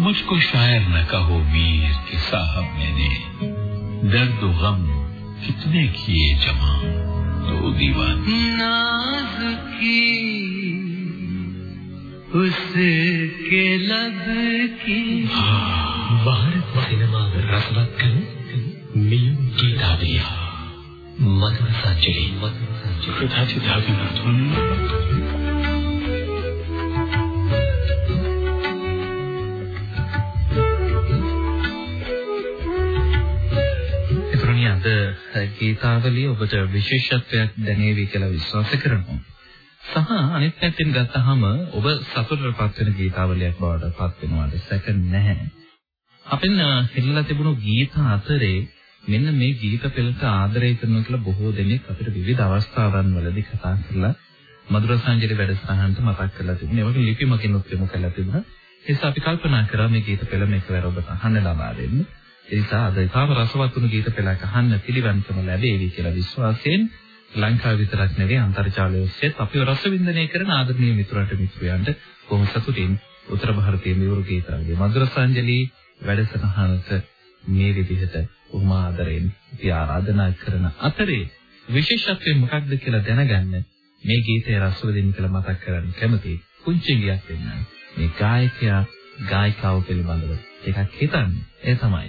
मुझको शायर न कहो वीर के साहब मैंने। दर्द गम कितने किए जमा। तो दीवान। नाज की उसके लब की। हाँ। भारत सिनेमा रसवत्कन मियम की दाविया मधुर सा चली। मधुर सा जली ගීතාවලිය ඔබට විශේෂත්වයක් දැනේවි කියලා විශ්වාස කරනවා. සහ අනිත් පැත්තෙන් ගත්තහම ඔබ සතුටටපත් වෙන ගීතාවලියක් බවට පත් වෙනවාට සැක නැහැ. අපෙන් හිල්ලලා තිබුණු ගීත අතරේ මෙන්න මේ ගීත පෙළට ආදරය කරනවා කියලා බොහෝ දෙනෙක් අපිට විවිධ අවස්ථාවන් වලදී කතා කරලා මధుර සංජීවි වැඩසටහනට මතක් කරලා තිබුණා. ඒ වගේ ලිපිමකින් උත්සම කළා තිබුණා. ඒ නිසා අපි කල්පනා කරා මේ ගීත පෙළ මේකවර ඔබට අහන්න ලබා දෙන්න. නිසා අද ඉතාම රසවත් වුණු ගීත පෙළක් අහන්න පිළිවන්තම ලැබෙවි කියලා විශ්වාසයෙන් ලංකාව විතරක් නෙවෙයි අන්තර්ජාලය ඔස්සේ අපිව රසවින්දනය කරන ආදරණීය මිතුරන්ට මිත්‍රයන්ට බොහොම සතුටින් උත්තර භාරතයේ මියුරු ගීතාංගයේ මధుර සංජලී වැඩසටහනට මේ විදිහට උමා ආදරෙන් ඉති ආරාධනා කරන අතරේ විශේෂත්වය මොකක්ද කියලා දැනගන්න මේ ගීතය රසවිඳින්න කියලා මතක් කරගන්න කැමතියි. කුංචි ගියක් වෙන්න. මේ ගායකයා ගායිකාව පිළිබඳව ටිකක් හිතන්න. ඒ තමයි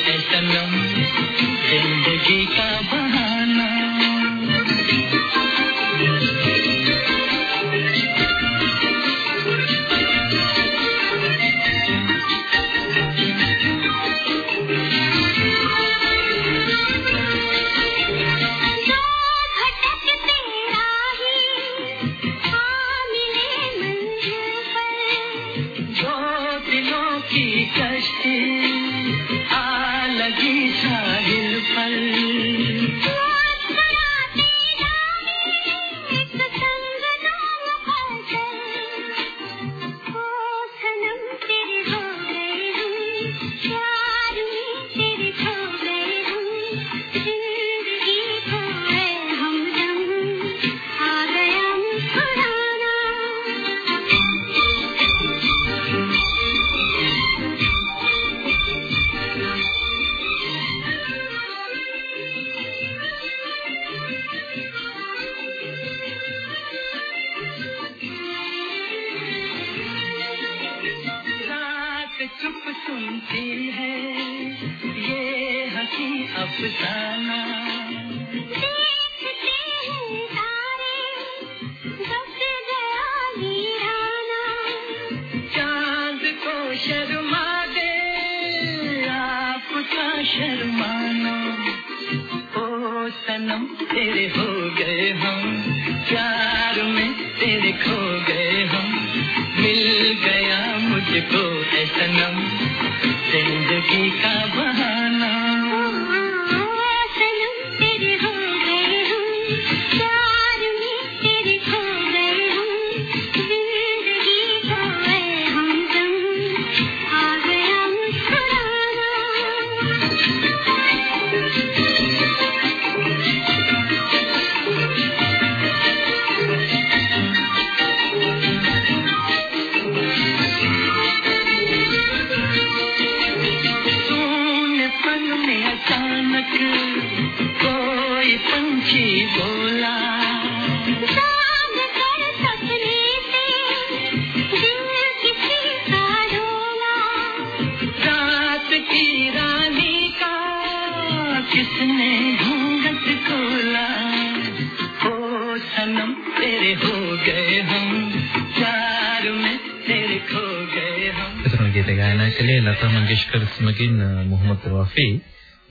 කළේ ලතා මංගেশකර් සමගින් මොහමද් රෆී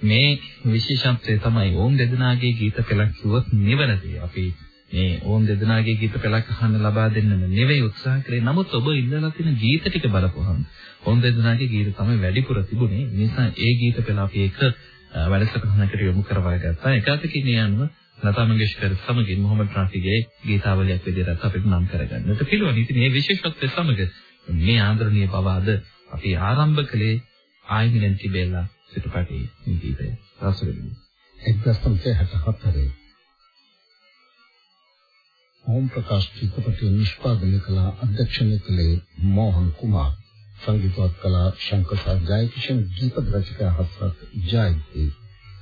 මේ විශේෂත්වය තමයි ඕම් දෙදෙනාගේ ගීත පෙළක් කිව්වොත් නිවැරදි. අපි මේ ඕම් දෙදෙනාගේ ගීත පෙළක් අහන්න ලබා දෙන්නම නෙවෙයි උත්සාහ කරේ. නමුත් ඔබ ඉල්ලලා තියෙන ගීත ටික බලපුවහම ඕම් දෙදෙනාගේ ගීත තමයි වැඩිපුර තිබුණේ. ඒ නිසා ඒ ගීත පෙළ අපි එක වැඩසටහනකට යොමු කරවා ගත්තා. ඒකාතකින් යනුව ලතා මංගেশකර් සමගින් මොහමඩ් රාෆිගේ ගීතාවලියක් විදිහට අපිට නම් කරගන්නට පුළුවන්. ඉතින් මේ විශේෂත්වය සමග මේ ආදරණීය බව අද අපි ආරම්භ කළේ ආයිමිනෙන් තිබෙලා සිටපටි ගීතය රසවිඳින්න. 1964 ඕම් ප්‍රකාශ් චිත්‍රපටය නිෂ්පාදනය කළ අධ්‍යක්ෂණය කළේ මෝහන් කුමාර්. සංගීතවත් කලා ශංකර් ජයකිෂන් ගීත රචකයා හස්රත් ජයන්ති.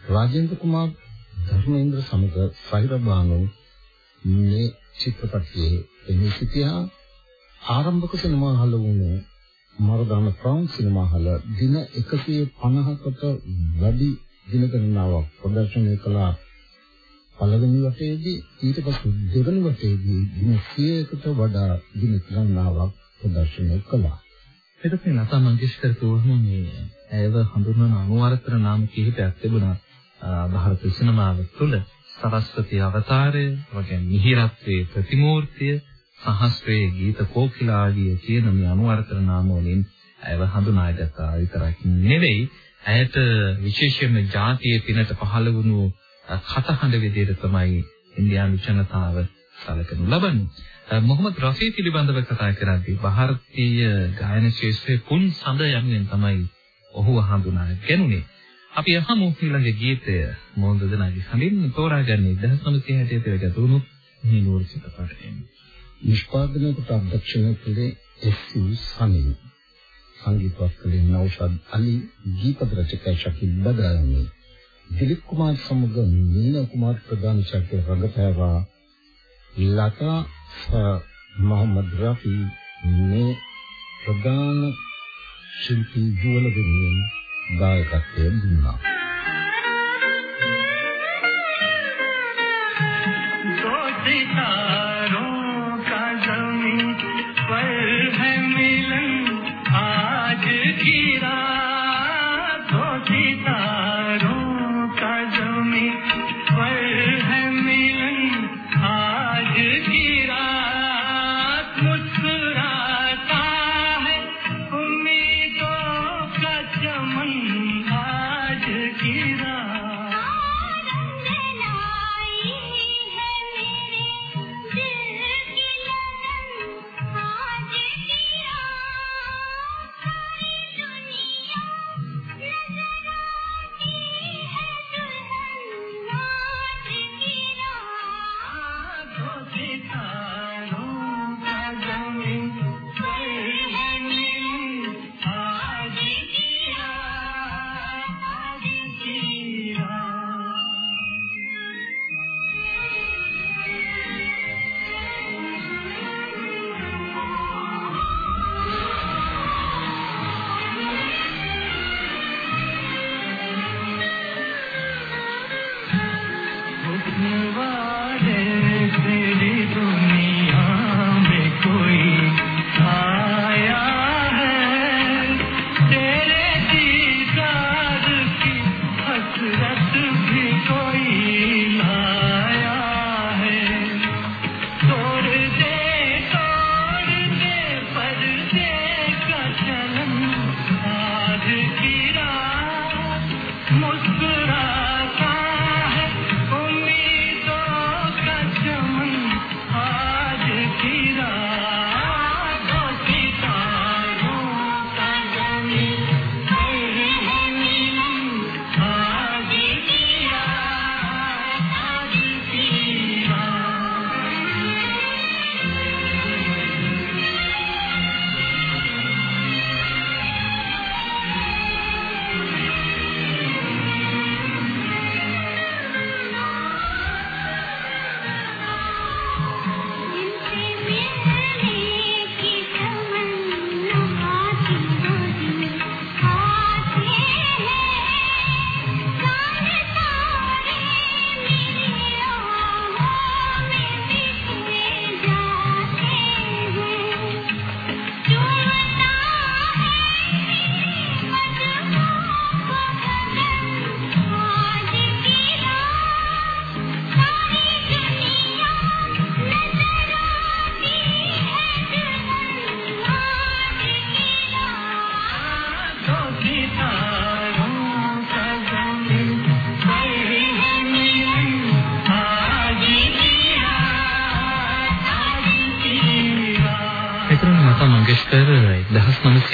රාජේන්ද්‍ර කුමාර් ධර්මේන්ද්‍ර සමග සහිර බානු මේ චිත්‍රපටයේ එහි සිටියා. ආරම්භක සිනමා හල වුණු මරදාන ක්‍රවුන් සිනමා හල දින 150කට වැඩි දින ගණනාවක් ප්‍රදර්ශනය කළා. පළවෙනි වසරේදී ඊට පසු දෙවන වසරේදී දින 100කට වඩා දින ගණනාවක් ප්‍රදර්ශනය කළා. එතකොට නතා මංගেশකර තුමේ ඇයව හඳුන්වන අනුවරතර නාම කිහිපයක් තිබුණා. ಭಾರತ සිනමාව තුළ සරස්වති අවතාරය වගේ මිහිරත්වයේ ප්‍රතිමූර්තිය සහස්‍රයේ ගීත කෝකිලාවිය කියන මේ අනුවර්තන නාම වලින් ඇයව හඳුනාගත්තා විතරක් නෙවෙයි ඇයට විශේෂයෙන්ම ජාතිය පිනට පහළ වුණු කතහඬ විදිහට තමයි ඉන්දියානු ජනතාව සැලකනු ලබන්නේ. මොහමද් රෆී පිළිබඳව කතා කරද්දී ಭಾರತೀಯ ගායන ශාස්ත්‍රයේ පුන් සඳ යමින් තමයි ඔහුව හඳුනාගන්නේ. අපි අහමු ඊළඟ ගීතය මොහොඳ දනාගේ හඳින් තෝරාගන්නේ 1960 පෙරගත වුණු මේ නූර් චිත්‍රපටයෙන්. නිෂ්පාදනය කොට අධ්‍යක්ෂණය කළේ එස්.යු. සමීර්. සංගීතවත් කළේ නෞෂාද් අලි, ගීත රචකයා ශකීල් බදානි. දිලිප් කුමාර් සමග මීනා කුමාර් ප්‍රධාන චරිත රංගපෑවා. ලතා මොහම්මද් රෆි මේ ප්‍රධාන ශිල්පී ජුවල වෙනුවෙන් දායකත්වය දුන්නා.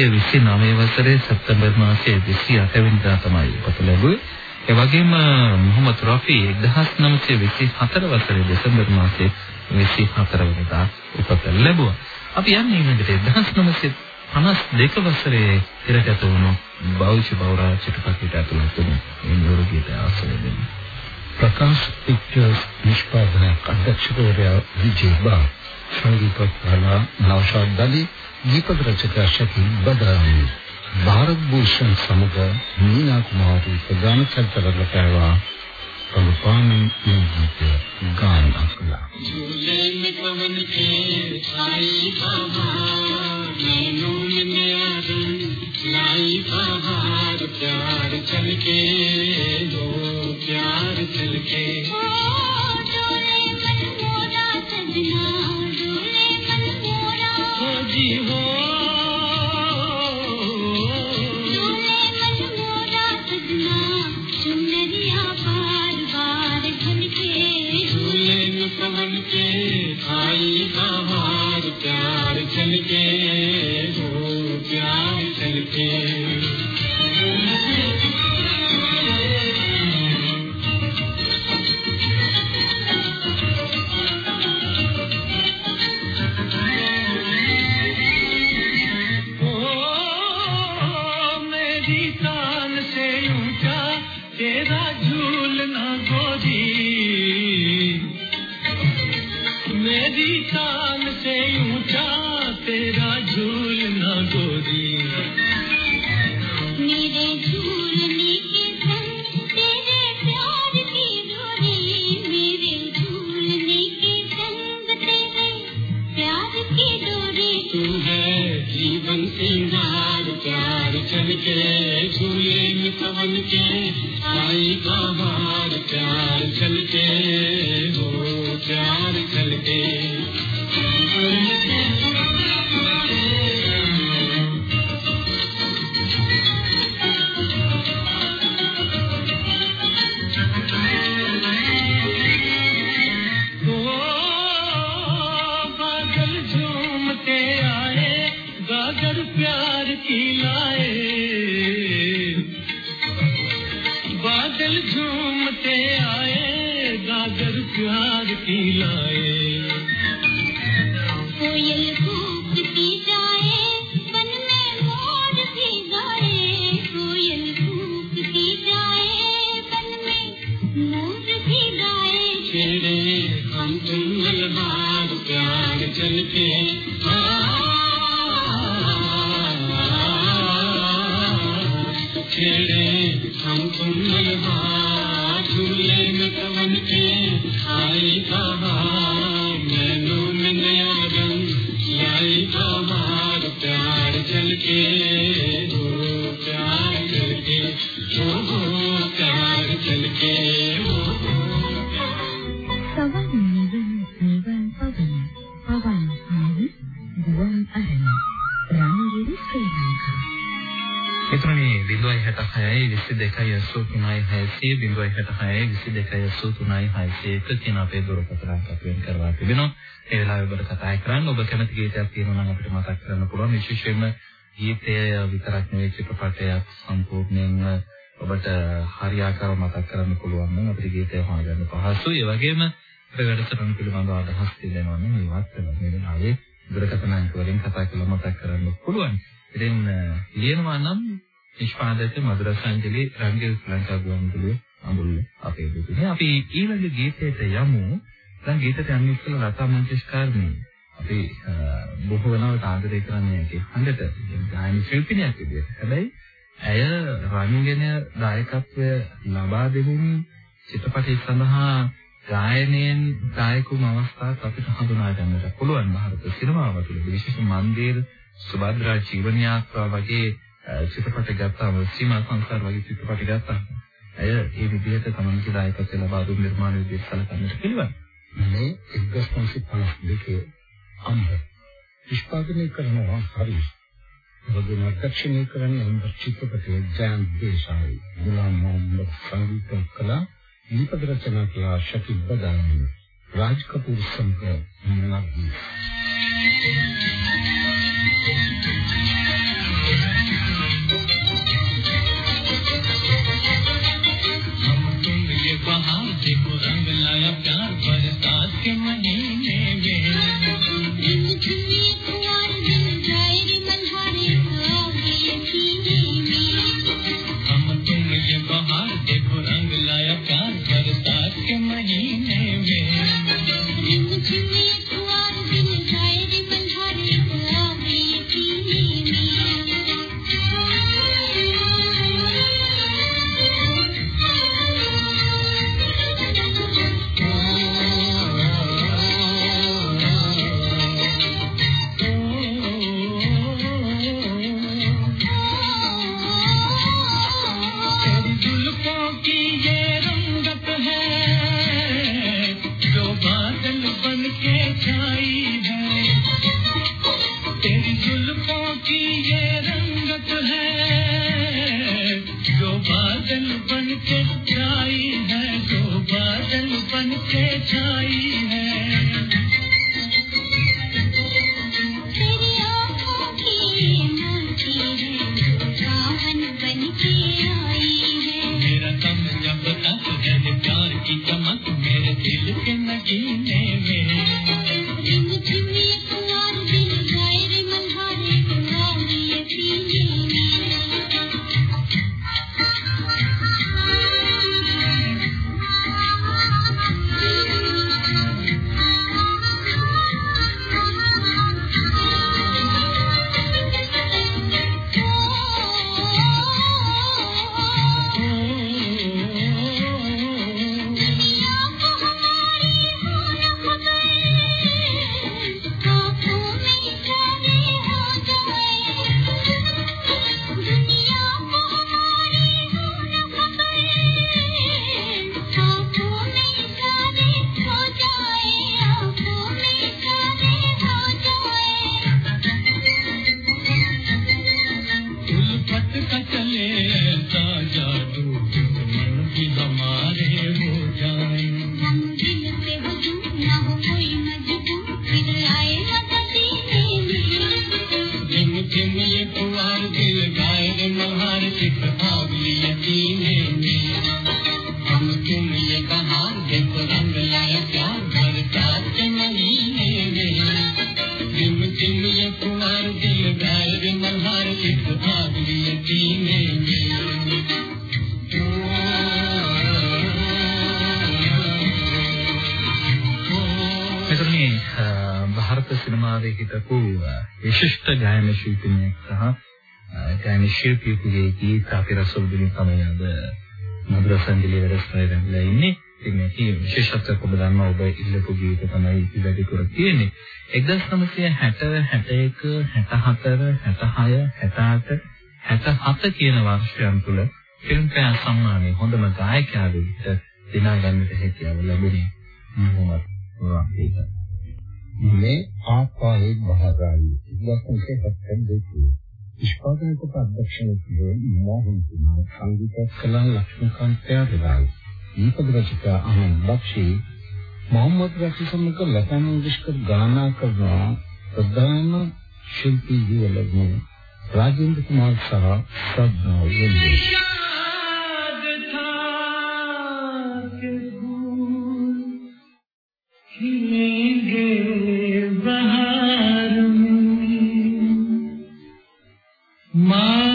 1929 වසරේ සැප්තැම්බර් මාසයේ 28 වෙනිදා තමයි උපත ලැබුවේ. ඒ වගේම මොහමඩ් රෆි 1924 වසරේ දෙසැම්බර් මාසයේ 24 වෙනිදා උපත ලැබුවා. අපි යන්නේ ඊළඟට 1952 වසරේ ඉරගත වුණු බෞද්ධ බෞරා චිත්‍රපටයට ඇතුළත් වුණු මේ නියුරු ගීත ආස්වාදනය. ප්‍රකාශ් පික්චර්ස් නිෂ්පාදන අධ්‍යක්ෂකවරයා විජේ බා සංගීතකලා නෞෂාද් අලි දීපක රචක ශකීල් බදාමි ಭಾರತ್ ಭೂಷಣ್ සමග මීනා කුමාරී ප්‍රධාන චරිතවල පැවවා කල්පානි නිගීත ගායනා කළා. झूले में पवन के आई बहार नैनों में नया रंग लाई बहार प्यार चल के दो प्यार चल के 22 066 22 කියන අපේ දුරකථන අංකයට වෙන් කරලා තිබෙනවා. ඒ වෙලාවේ ඔබට කතා කරන්න ඔබ කැමති ගීතයක් තියෙනවා නම් අපිට මතක් කරන්න පුළුවන්. විශේෂයෙන්ම ගීතය විතරක් නෙවෙයි චිත්‍රපටයක් සම්පූර්ණයෙන්ම ඔබට හරියාකාරව මතක් කරන්න පුළුවන් නම් අපිට ගීතය හොයාගන්න පහසුයි. ඒ වගේම අපේ වැඩසටහන පිළිබඳව අදහස් තියෙනවා නම් ඒවත් මේ වෙලාවේ දුරකථන අංක වලින් කතා කරලා මතක් කරන්න පුළුවන්. ඉතින් ලියනවා නම් නිෂ්පාදක මදුරසංජලි රංගිල් ලංකා ගුවන්විදුලියේ අඳුල්ල අපේ දුකනේ. අපි ඊළඟ ගීතයට යමු. දැන් ගීතයට යන්න ඉස්සෙල්ලා ලතා මංගেশකාර්ණී අපි බොහෝ වෙනවට ආදරය කරන්නේ ඒ හඬට ගායන ශිල්පිනියක් විදිහට. හැබැයි ඇය රංගන දායකත්වය ලබා දෙමින් චිත්‍රපටය සඳහා ගායනයෙන් දායකුම අවස්ථාවක් අපිට හඳුනා ගන්නට පුළුවන්. ಭಾರತ සිනමාව තුළ විශේෂ මන්දේල් සුභද්‍රා ජීවන යාත්‍රා වගේ චිත්‍රපට ගත්තාම සීමා සංසාර වගේ චිත්‍රපට ගත්තාම ඇය ඒ විදිහට තමන්ගේ දායකත්වය ලබා දුන් නිර්මාණ විදිහට සැලකන්නට පිළිවන්. මේ 1952 අම්බ නිෂ්පාදනය කරනවා හරි. වගේම අධ්‍යක්ෂණය කරන්නේ අම්බ චිත්‍රපටයේ ජයන් දේශායි. ගුලාම් මොහම්මද් සංගීත කලා දීපක රචනා කළා ශකීබ් බදාමි. රාජ් කපූර් සමග නගී. हम de ಭಾರತ ಸಿನಿಮಾවේ හිටපු විශිෂ්ට ගායන ශිල්පිනියක් සහ ගායන ශිල්පියෙකුගේ ගීත අපි රසවිඳින තමයි අද මధుරසංගලී වැඩසටහනේ රැඳිලා ඉන්නේ. ඉතින් මේකේ විශේෂත්වයක් ඔබ දන්නවා ඔබ ඉල්ලපු ගීත තමයි ඉතිරි කර තියෙන්නේ. 1960 61 64 66 68 67 කියන වර්ෂයන් තුල ෆිල්ම්ෆෙයාර් සම්මානයේ හොඳම ගායකයා විදිහට දිනා ගන්නට හැකියාව ලැබුණේ. මම හිතනවා මේ ආපායේ බහරායි ඉස්ලාම් දෙකේ. නිෂ්පාදනක අධ්‍යක්ෂණයේ මෝහන් කුමාර සංගීත කලා ලක්ෂ්මීකාන්ත ත්‍යාගරායි දීපක රචක අහමද් බක්ෂි මොහම්මද් රෆී සමග ලතා මංගেশකර් ගායනා කරන ප්‍රධාන ශිල්පී ජීවලග්න රාජේන්ද්‍ර කුමාර් සහ ශ්‍රද්ධා වෙන්නේ खिलेंगे बहार में मारा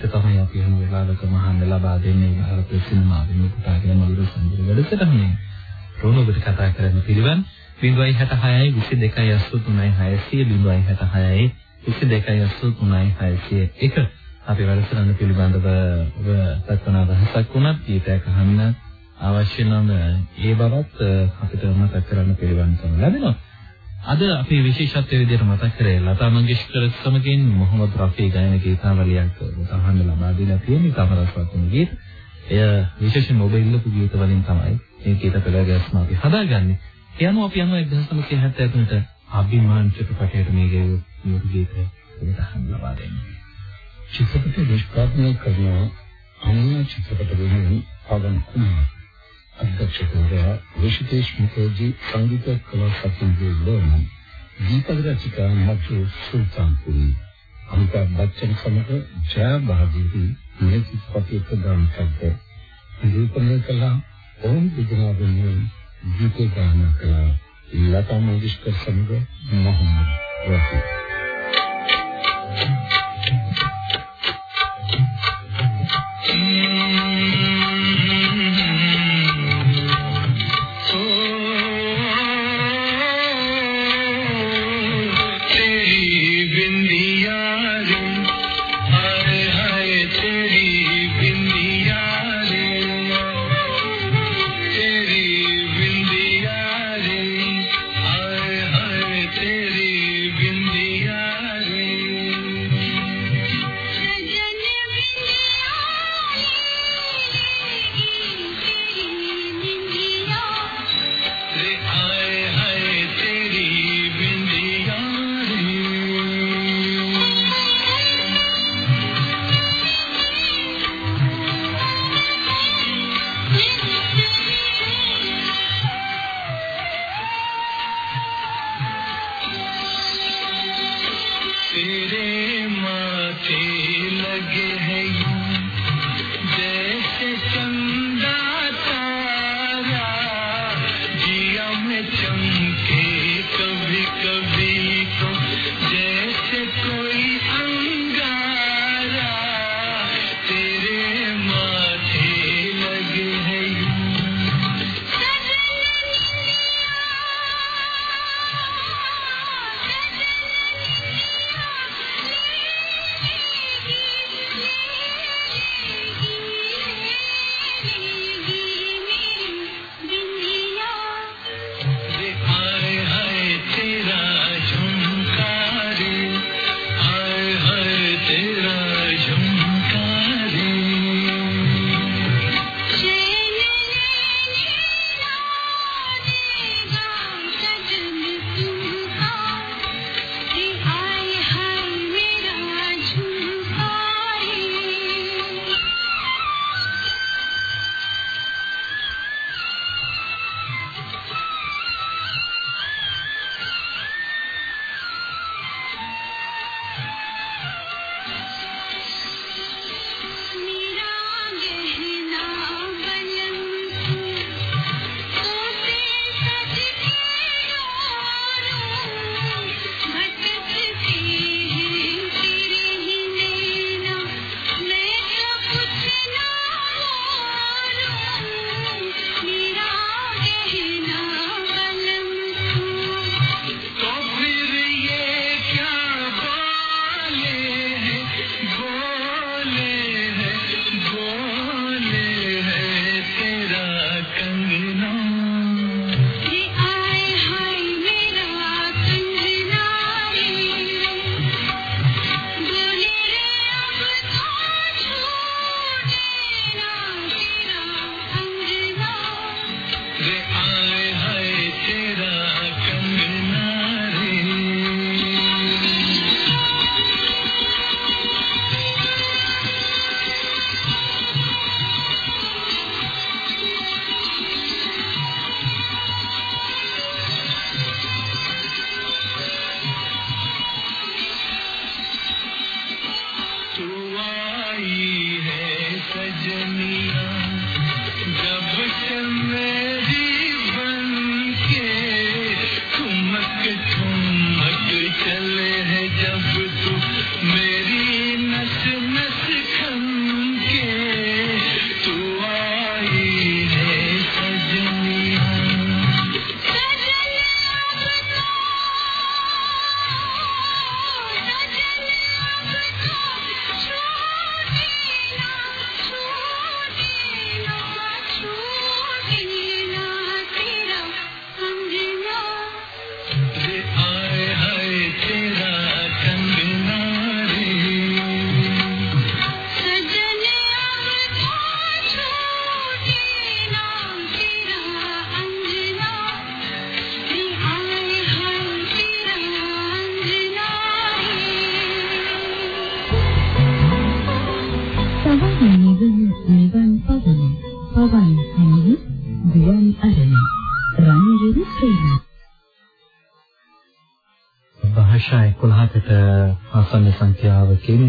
ඒක තමයි අපි හැම වෙලාවකම අහන්න ලබා දෙන්නේ ಭಾರತ සිනමාවේ මේ කතා කරන මధుර සංගීත වැඩසටහනේ. රෝණ ඔබට කතා කරන්න පිළිවන් 066 22 83600 066 22 අපි වැඩසටහන පිළිබඳව ඔබ දක්වන අදහසක් වුණත් ඊටක අහන්න අවශ්‍ය නම් ඒ බවත් අපිට මතක් කරන්න පිළිවන් තමයි ලැබෙනවා. අද අපි විශේෂත්වයේ විදිහට මතක් කරේ ලතා මංගেশකර සමගින් මොහමඩ් රෆී ගායන ගීතාවලියක් උදාහරණ ලබා දීලා තියෙන තමරස්වත් වුණ ගීත. එය විශේෂයෙන්ම ඔබ ඉල්ලපු ගීත වලින් තමයි මේ ගීත පෙළගැස්ම අපි හදාගන්නේ. ඒ අනුව අපි යනවා 1973 අභිමාන් චිත්‍රපටයේ මේ ගෙවු ගීතය උදාහරණ ලබා දෙන්නේ. චිත්‍රපට නිෂ්පාදනය කරන අන්‍ය චිත්‍රපට වෙනුවෙන් පවන් කුමාර අධ්‍යක්ෂකවරයා ඍෂිකේෂ් මුඛර්ජී සංගීත කලා සමිතියේ ලෝණ දීපක රචිකා මතු සුල්තාන්පුරි අමිතාබ් බච්චන් සමග ජය බහදූරි මේ චිත්‍රපටයේ ප්‍රධාන කල්ප නිරූපණය කළා. ඕම් විද්‍යාවෙන් ගීත ගායනා කළා. ලතා මංගেশකර් සමග මොහම්මද් සංඛ්‍යාවකින්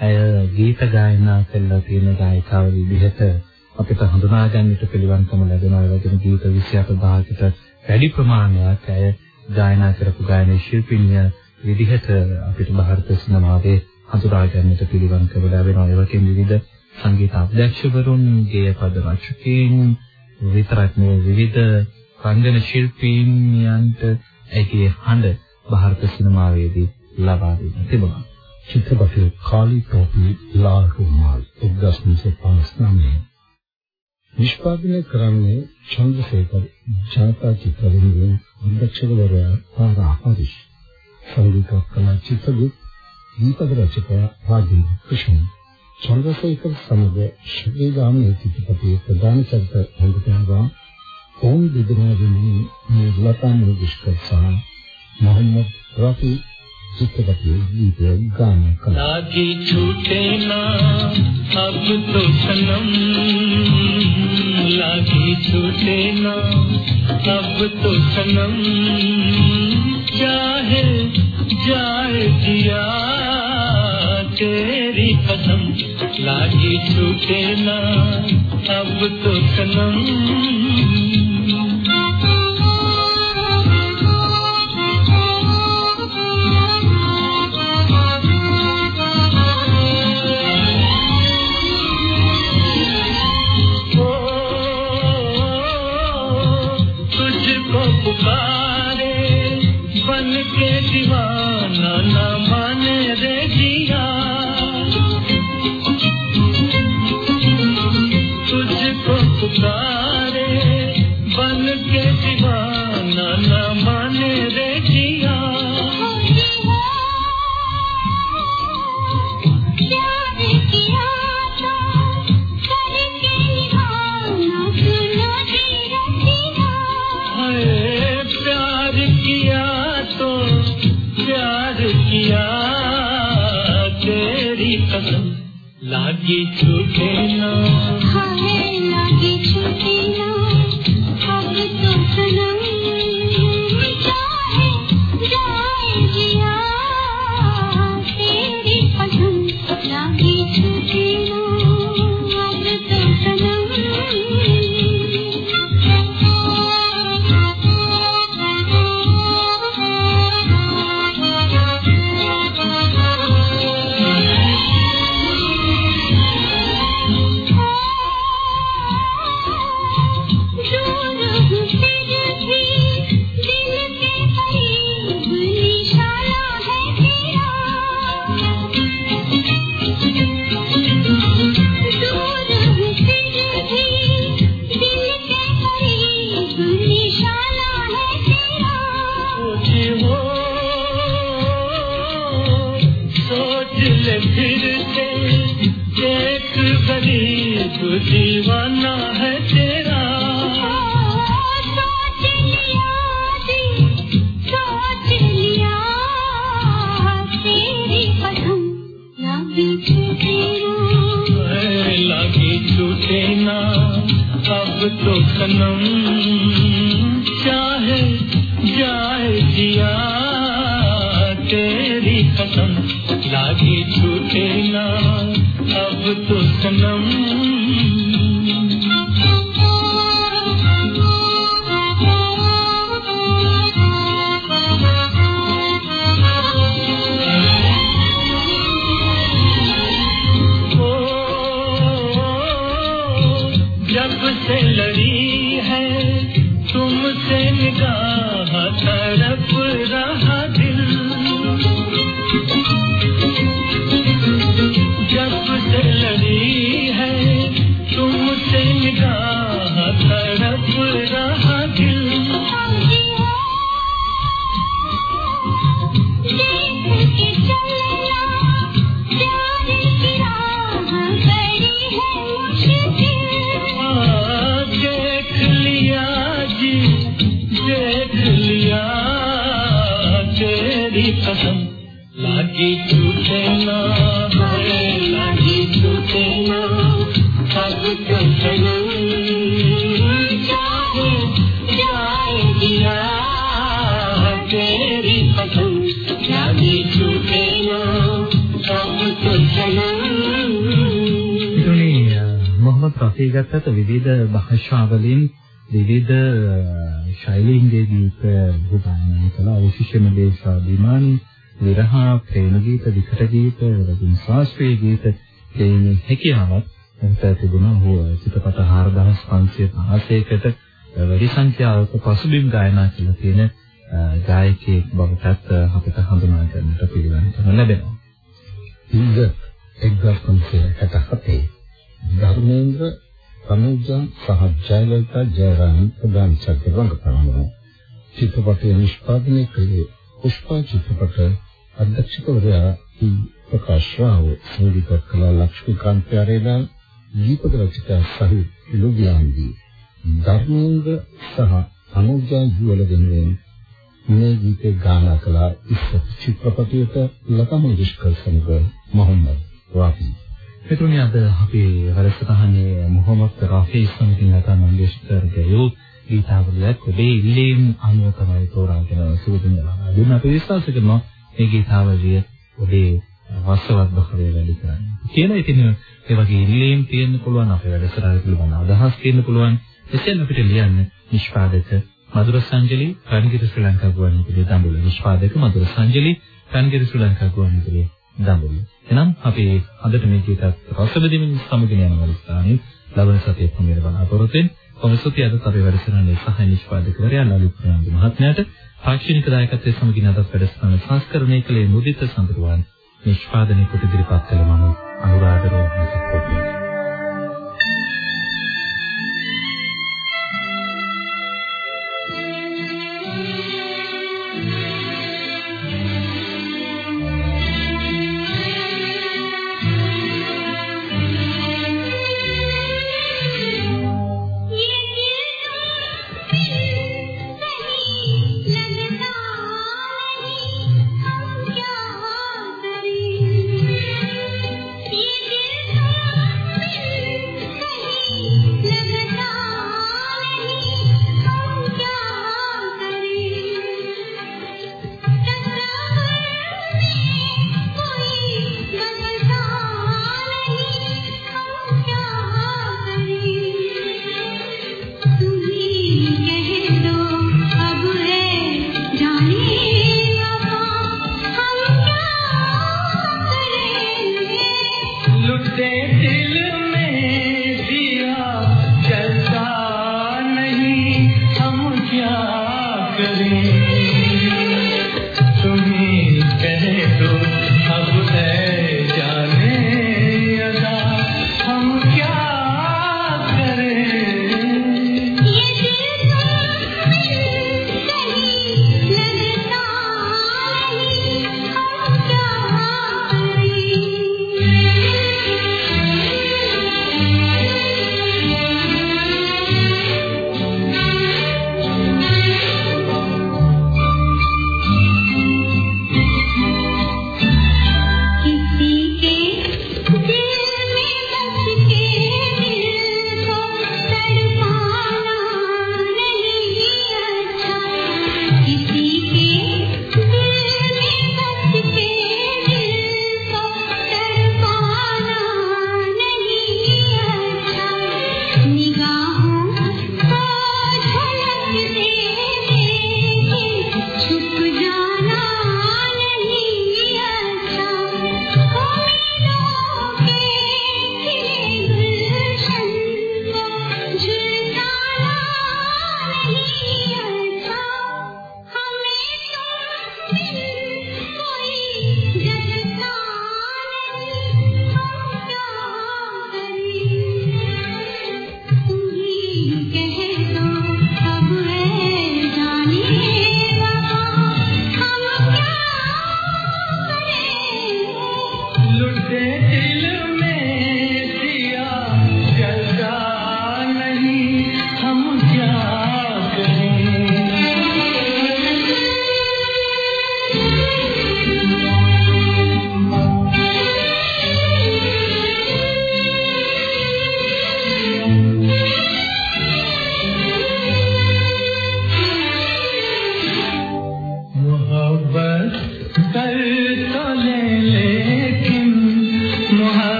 ඇය ගීත ගායනා කළා තියෙන ගායිකාව විදිහට අපිට හඳුනා ගන්නට පිළිවන්කම ලැබෙනවා. ඒ වගේම ගීත 28000කට වැඩි ප්‍රමාණයක් ඇය ගායනා කරපු ගායන ශිල්පිනිය විදිහට අපිට ಭಾರತ සිනමාවේ හඳුනා ගන්නට පිළිවන්කම ලැබෙනවා. ඒ වගේම විවිධ සංගීත අධ්‍යක්ෂකවරුන්, ගේය පද රචකයන් විතරක් නෙවෙයි විවිධ රංගන ශිල්පීන්යන්ට ඒකේ හඬ ಭಾರತ සිනමාවේදී ලබා දෙන්න තිබුණා. චිත්‍රපටයේ කාලී කෝපි ලාල් කුමාර් 1959 නිෂ්පාදනය කරන්නේ චන්ද්‍රසේකර ජනතා චිත්‍ර විද්‍යාලයේ අධ්‍යක්ෂකවරයා තාරා හරි සංගීත කලා චිත්‍රගුප් දීපද රචකයා රාජේන්ද්‍ර ක්‍රිෂ්ණ චන්ද්‍රසේකර සමග ශ්‍රීගාමී චිත්‍රපටයේ ප්‍රධාන චරිත රංගපෑවා ඔවුන් දෙදෙනා වෙනුවෙන් මේ ලතා මංගেশකර සහ මොහම්මද් රෆී चित्रपटी गीत गान लागी छूटे ना, अब तो सनम। लागी छूटे ना, अब तो सनम। चाहे जाए दिया तेरी कसम। लागी छूटे ना, अब तो सनम। 一起 රසවත් රසය ගත්තත් විවිධ භාෂාවලින් විවිධ ශෛලීන්ගේ ගීත ගායනා කළා විශේෂයෙන්ම දේශා විමානි විරහ ප්‍රේම ගීත විකට ගීත රදින් ශාස්ත්‍රීය ගීත දෙයින් හැකියාවක් එතන තිබුණා හෝ චිත්‍රපට 4550කට වැඩි සංඛ්‍යාවක පසුබිම් ගායනා කියලා තියෙන ගායකයෙක් බවටත් අපිට හඳුනා ගන්නට පිළිවන් කරන ලැබෙනවා. ඉන්ද 1967 ධර්මේන්ද්‍ර සමුජා සහ ජයලලිතා ජයරාම් ප්‍රධාන චරිත රංගපෑමනවා. චිත්‍රපටය නිෂ්පාදනය කළේ පුෂ්පා චිත්‍රපට අධ්‍යක්ෂකවරයා ටී ප්‍රකාශ රාව. සංගීත කලා ලක්ෂ්මීකාන්ත ප්‍යාරේලා දීපක රචිතා සහිත ලුගියාන්දී ධර්මේන්ද්‍ර සහ අනුජා ජුවල වෙනුවෙන් මේ ගීතේ ගායනා කළ. ඉස්සත් චිත්‍රපටයට ලතා මංගেশකර් සමග මොහම්මද් රාෆි මෙතුණි අද අපේ වැඩසටහනේ මොහොමඩ් රෆී සමගින් නැතනම් දේශතරගයෝ ගීතවලට ඔබේ ඉල්ලීම් අනුව තමයි තෝරාගෙන සුදුන් දුන්න අපි විශ්වාස කරනවා මේ ගීතවලිය ඔබේ වාසවත් භාවය වැඩි කරන්නේ. කියලා ඉතින් ඒ වගේ ඉල්ලීම් තියෙන්න පුළුවන් අපේ වැඩසටහන පිළිබඳ අදහස් තියෙන්න පුළුවන්. එසේම අපිට ලියන්න නිෂ්පාදක මధుර සංජලී රන්ගිර ශ්‍රී ලංකා ගුවන්විදුලිය දඹුල්ල නිෂ්පාදක මధుර සංජලී රන්ගිර ශ්‍රී ලංකා ගුවන්විදුලිය දඹුල්ල. එනම් අපි අදට මේ ගීතත් රසවිඳින්න සමගින යන වලස්ථානයේ ලබන සතියේ පොමෙර බලාපොරොත්තුෙන් කොමසුති අද අපේ වැඩසටහනේ සහ නිෂ්පාදකවරයා ලලිත් ප්‍රනාන්දු මහත්මයාට තාක්ෂණික දායකත්වයේ සමගින අද වැඩසටහන සංස්කරණය කළේ මුදිත සඳරුවන් නිෂ්පාදනය කොට ඉදිරිපත් කළ මම අනුරාධ රෝහණ සප්පෝටි